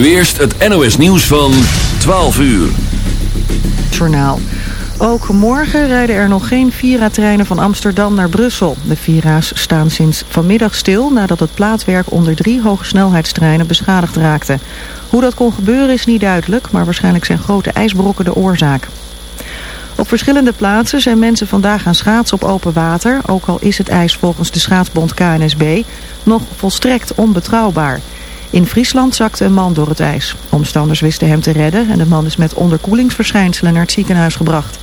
nu eerst het NOS nieuws van 12 uur. Journaal. Ook morgen rijden er nog geen Vira-treinen van Amsterdam naar Brussel. De Vira's staan sinds vanmiddag stil nadat het plaatwerk onder drie hogesnelheidstreinen beschadigd raakte. Hoe dat kon gebeuren is niet duidelijk, maar waarschijnlijk zijn grote ijsbrokken de oorzaak. Op verschillende plaatsen zijn mensen vandaag gaan schaatsen op open water, ook al is het ijs volgens de schaatsbond KNSB nog volstrekt onbetrouwbaar. In Friesland zakte een man door het ijs. Omstanders wisten hem te redden en de man is met onderkoelingsverschijnselen naar het ziekenhuis gebracht.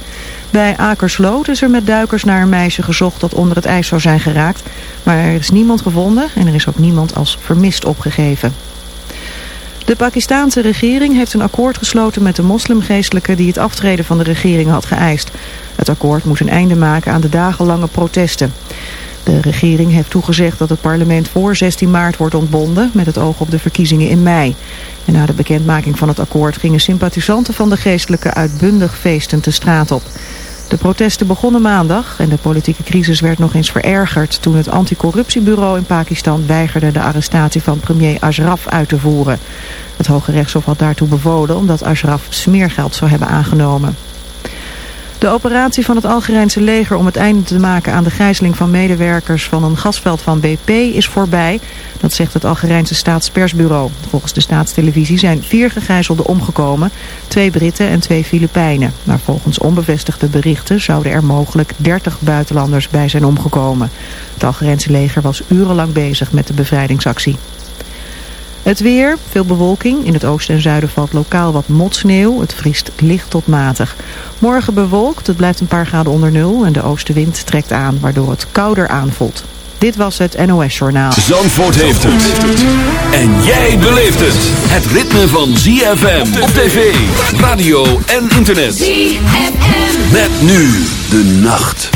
Bij Akersloot is er met duikers naar een meisje gezocht dat onder het ijs zou zijn geraakt. Maar er is niemand gevonden en er is ook niemand als vermist opgegeven. De Pakistanse regering heeft een akkoord gesloten met de moslimgeestelijke die het aftreden van de regering had geëist. Het akkoord moet een einde maken aan de dagenlange protesten. De regering heeft toegezegd dat het parlement voor 16 maart wordt ontbonden met het oog op de verkiezingen in mei. En na de bekendmaking van het akkoord gingen sympathisanten van de geestelijke uitbundig feestend de straat op. De protesten begonnen maandag en de politieke crisis werd nog eens verergerd toen het anticorruptiebureau in Pakistan weigerde de arrestatie van premier Ashraf uit te voeren. Het Hoge Rechtshof had daartoe bevolen omdat Ashraf smeergeld zou hebben aangenomen. De operatie van het Algerijnse leger om het einde te maken aan de gijzeling van medewerkers van een gasveld van BP is voorbij. Dat zegt het Algerijnse staatspersbureau. Volgens de staatstelevisie zijn vier gegijzelden omgekomen, twee Britten en twee Filipijnen. Maar volgens onbevestigde berichten zouden er mogelijk 30 buitenlanders bij zijn omgekomen. Het Algerijnse leger was urenlang bezig met de bevrijdingsactie. Het weer, veel bewolking. In het oosten en zuiden valt lokaal wat motsneeuw. Het vriest licht tot matig. Morgen bewolkt, het blijft een paar graden onder nul en de oostenwind trekt aan, waardoor het kouder aanvoelt. Dit was het NOS Journaal. Zandvoort heeft het. En jij beleeft het. Het ritme van ZFM op tv, radio en internet. ZFM. Met nu de nacht.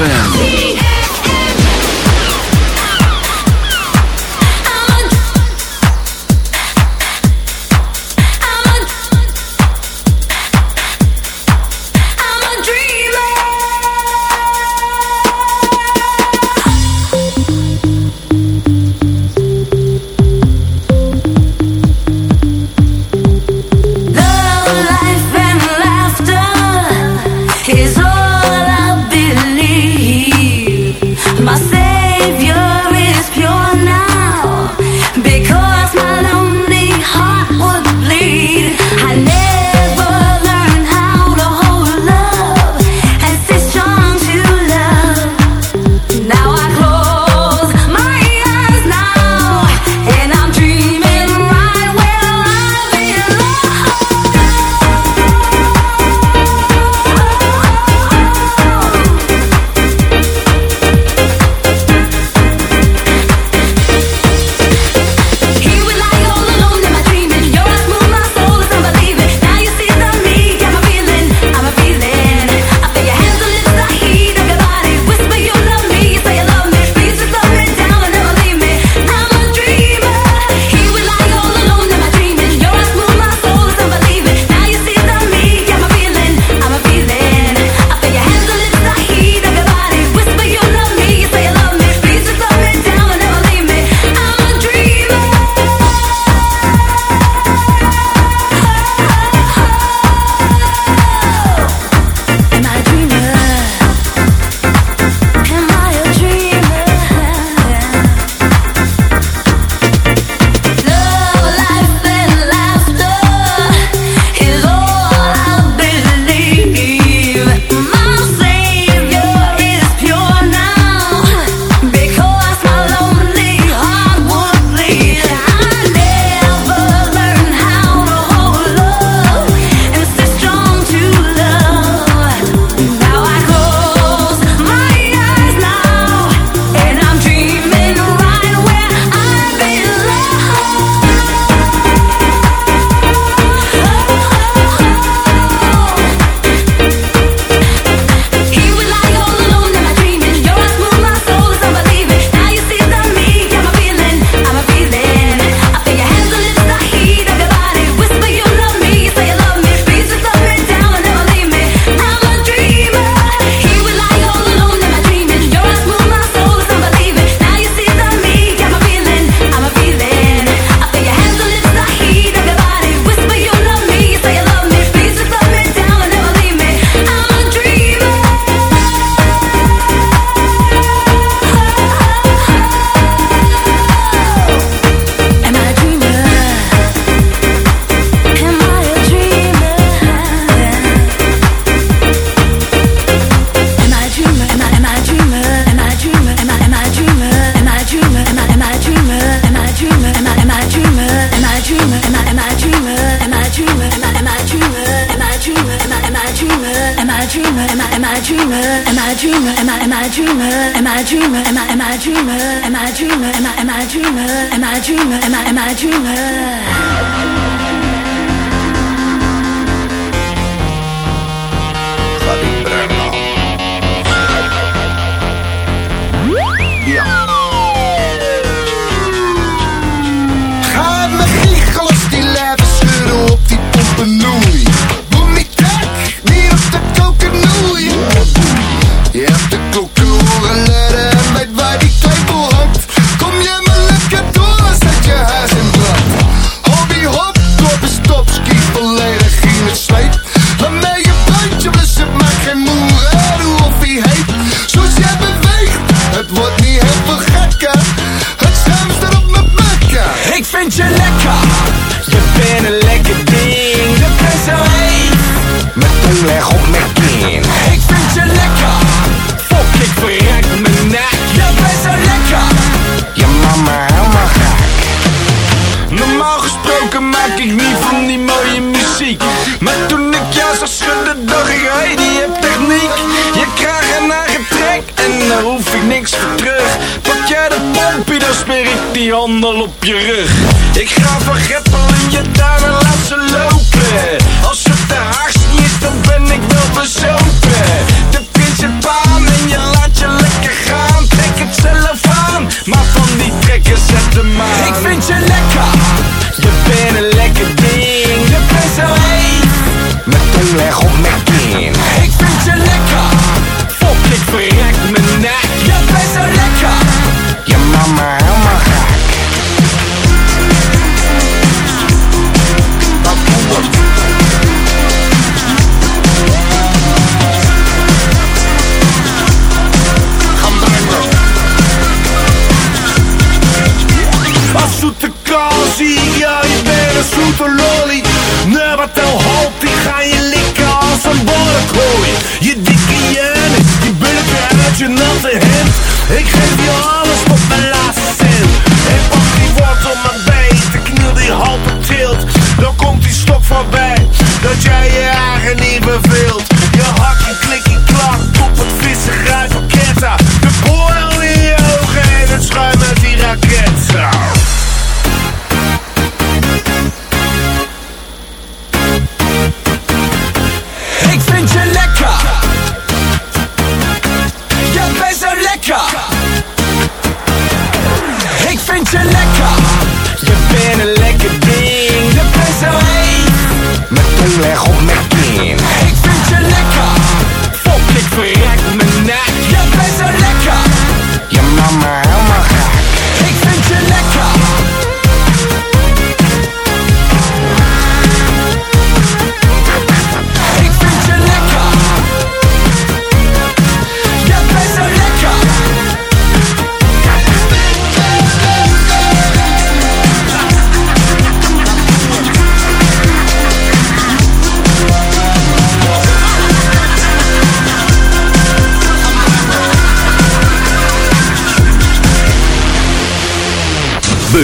ZFM. Alles wat mijn laatste zin. En pak die wat om mijn beest. te kniel die hal op tilt. Dan komt die stok voorbij. Dat jij.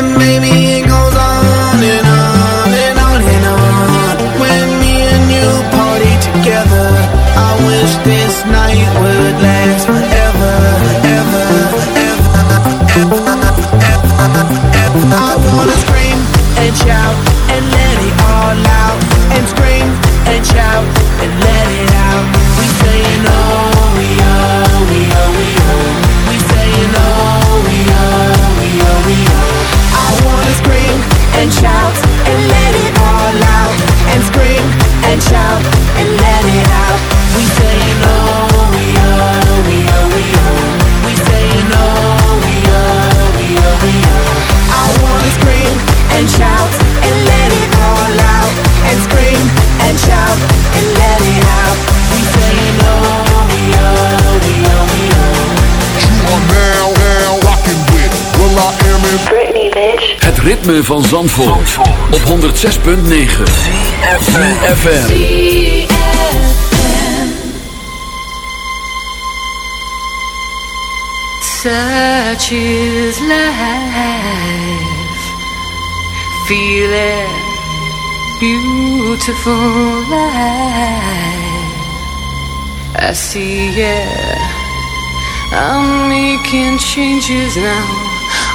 And maybe it goes on and on and on and on. When me and you party together, I wish this night would last forever, ever, ever, ever, ever. I wanna scream and shout and let it all out. And scream and Het ritme van Zandvoort, op 106.9 FM. Such is life. Feel beautiful life. I see it. I'm making changes now.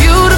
beautiful